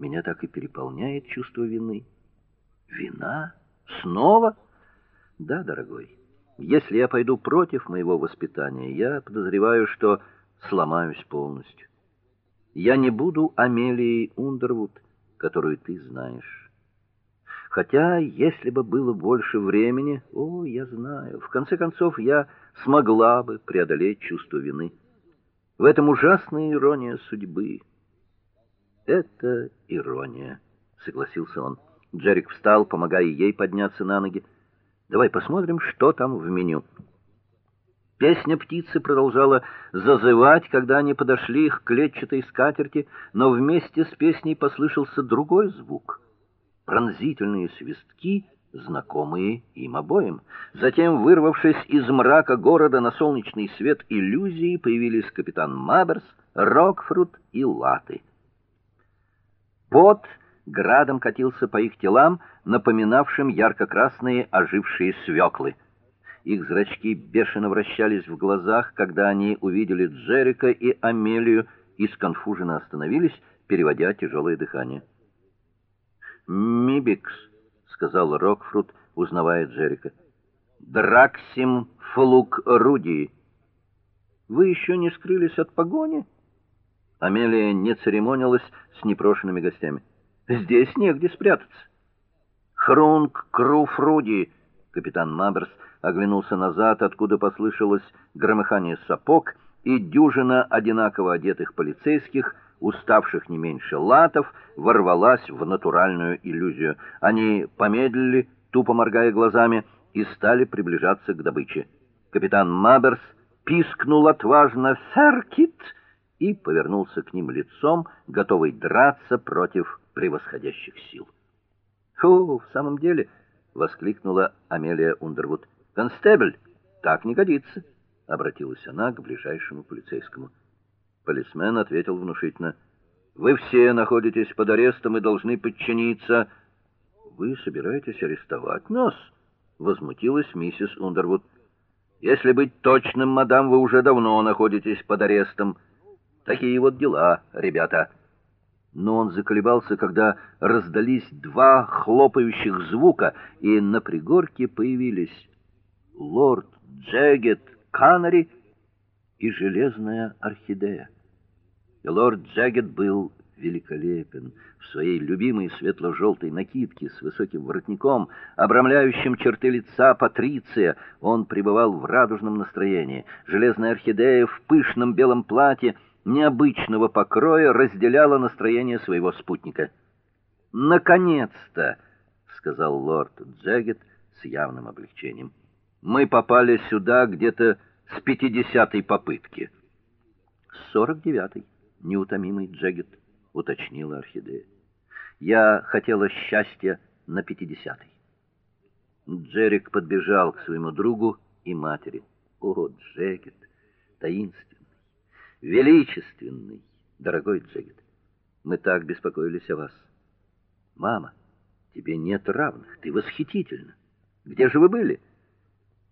Меня так и переполняет чувство вины. Вина? Снова? Да, дорогой. Если я пойду против моего воспитания, я подозреваю, что сломаюсь полностью. Я не буду Амелией Ундервуд, которую ты знаешь. Хотя, если бы было больше времени, о, я знаю, в конце концов я смогла бы преодолеть чувство вины. В этом ужасная ирония судьбы. Это ирония, согласился он. Джерик встал, помогая ей подняться на ноги. Давай посмотрим, что там в меню. Песня птицы продолжала зазывать, когда они подошли к клетчатой скатерти, но вместе с песней послышался другой звук. Пронзительные свистки, знакомые им обоим. Затем, вырвавшись из мрака города на солнечный свет иллюзии, появились капитан Маберс, Рокфрут и Латы. Пот градом катился по их телам, напоминавшим ярко-красные ожившие свеклы. Их зрачки бешено вращались в глазах, когда они увидели Джерика и Амелию и сконфуженно остановились, переводя тяжелое дыхание. "Мибикс", сказал Рокфрут, узнавая Джерика. "Драксим флук руди. Вы еще не скрылись от погони?" Амелия не церемонилась с непрошенными гостями. "Здесь негде спрятаться." Хрунг Круфруди, капитан Маберс оглянулся назад, откуда послышалось громыхание сапог, и дюжина одинаково одетых полицейских, уставших не меньше латов, ворвалась в натуральную иллюзию. Они помедлили, тупо моргая глазами, и стали приближаться к добыче. Капитан Маберс пискнул отважно «Серкит!» И повернулся к ним лицом, готовый драться против превосходящих сил. "Фу, в самом деле!" воскликнула Амелия Ундервуд. Констебль, так не годится, обратилась она к ближайшему полицейскому. Полисмен ответил внушительно: Вы все находитесь под арестом и должны подчиниться. Вы собираетесь арестовать нас? возмутилась миссис Ундервуд. Если быть точным, мадам, вы уже давно находитесь под арестом. Такие вот дела, ребята. Но он заколебался, когда раздались два хлопающих звука, и на пригорке появились лорд Джегет Канари и железная орхидея. И лорд Джегет был великолепен в своей любимой светло желтой накидке с высоким воротником, обрамляющим черты лица патриция. Он пребывал в радужном настроении. Железная орхидея в пышном белом платье необычного покроя разделяла настроение своего спутника. "Наконец-то", сказал лорд Джегет с явным облегчением. Мы попали сюда где-то с пятидесятой попытки. Сорок девятой, неутомимый Джегет уточнила орхидея. Я хотела счастья на пятидесятой. Джерик подбежал к своему другу и матери. О, Джегет, таинственный, величественный, дорогой Джегет. Мы так беспокоились о вас. Мама, тебе нет равных, ты восхитительна. Где же вы были?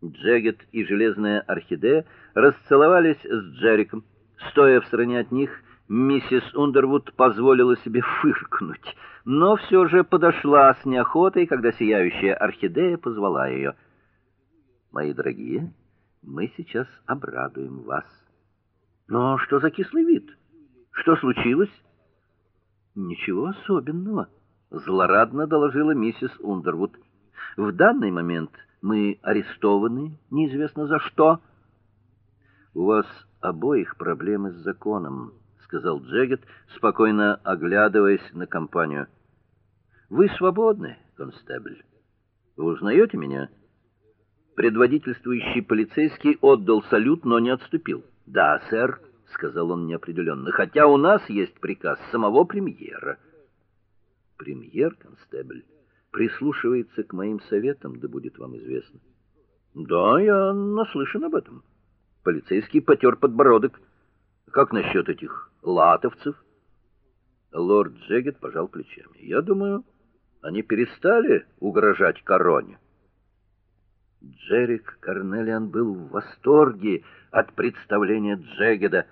Джегет и железная орхидея расцеловались с Джериком. Стоя в стороне от них, миссис Ундервуд позволила себе фыркнуть, но все же подошла с неохотой, когда сияющая орхидея позвала ее. Мои дорогие, мы сейчас обрадуем вас. Но что за кислый вид? Что случилось? Ничего особенного, злорадно доложила миссис Ундервуд. В данный момент мы арестованы, неизвестно за что. У вас обоих проблемы с законом, сказал Джегет, спокойно оглядываясь на компанию. Вы свободны, констебль. Вы узнаете меня? Предводительствующий полицейский отдал салют, но не отступил. "Да, сэр", сказал он неопределенно, "хотя у нас есть приказ самого премьера". Премьер, констебль прислушивается к моим советам, да будет вам известно. Да, я наслышан об этом. Полицейский потер подбородок. Как насчет этих латовцев? Лорд Джегет пожал плечами. Я думаю, они перестали угрожать короне. Джерик Карнелиан был в восторге от представления Джегеда.